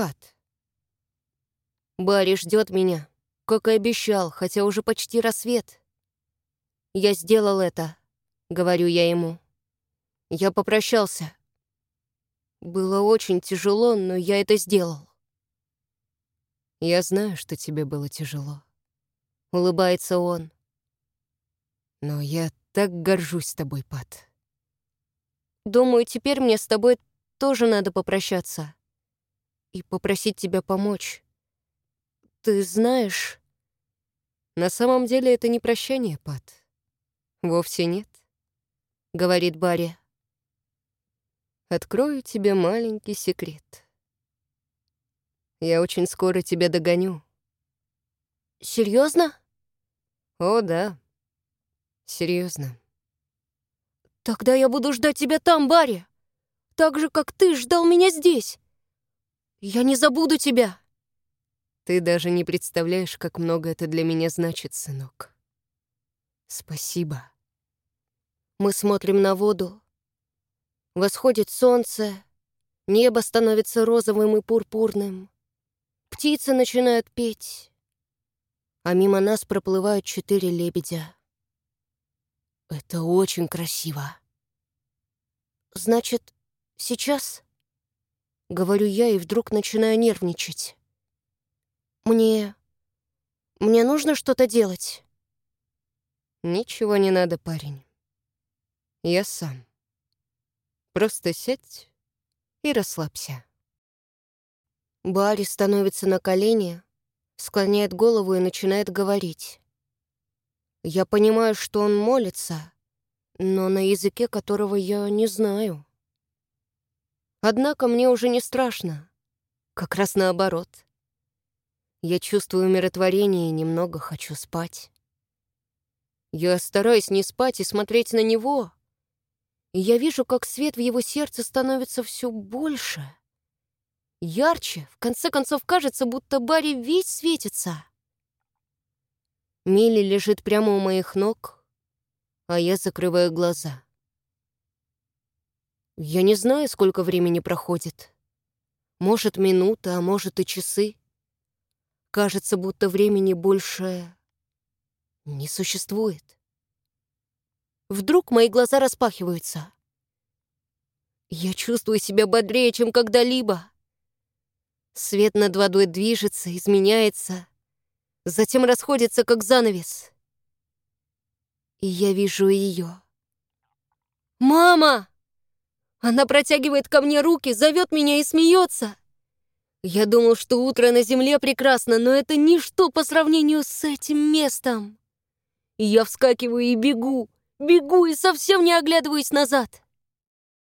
Пат. Барри ждет меня, как и обещал, хотя уже почти рассвет. Я сделал это, говорю я ему. Я попрощался. Было очень тяжело, но я это сделал. Я знаю, что тебе было тяжело. Улыбается он. Но я так горжусь тобой, Пат. Думаю, теперь мне с тобой тоже надо попрощаться. И попросить тебя помочь. Ты знаешь... На самом деле это не прощание, Пат. Вовсе нет, говорит Барри. Открою тебе маленький секрет. Я очень скоро тебя догоню. Серьезно? О, да. Серьезно. Тогда я буду ждать тебя там, Барри. Так же, как ты ждал меня здесь. Я не забуду тебя. Ты даже не представляешь, как много это для меня значит, сынок. Спасибо. Мы смотрим на воду. Восходит солнце, небо становится розовым и пурпурным. Птицы начинают петь, а мимо нас проплывают четыре лебедя. Это очень красиво. Значит, сейчас? Говорю я и вдруг начинаю нервничать. Мне... Мне нужно что-то делать. Ничего не надо, парень. Я сам. Просто сядь и расслабься. Барри становится на колени, склоняет голову и начинает говорить. Я понимаю, что он молится, но на языке которого я не знаю. Однако мне уже не страшно, как раз наоборот. Я чувствую умиротворение и немного хочу спать. Я стараюсь не спать и смотреть на него, и я вижу, как свет в его сердце становится все больше. Ярче, в конце концов, кажется, будто Барри весь светится. Милли лежит прямо у моих ног, а я закрываю глаза. Я не знаю, сколько времени проходит. Может, минута, а может и часы. Кажется, будто времени больше не существует. Вдруг мои глаза распахиваются. Я чувствую себя бодрее, чем когда-либо. Свет над водой движется, изменяется, затем расходится, как занавес. И я вижу ее. «Мама!» Она протягивает ко мне руки, зовет меня и смеется. Я думал, что утро на земле прекрасно, но это ничто по сравнению с этим местом. Я вскакиваю и бегу, Бегу и совсем не оглядываюсь назад.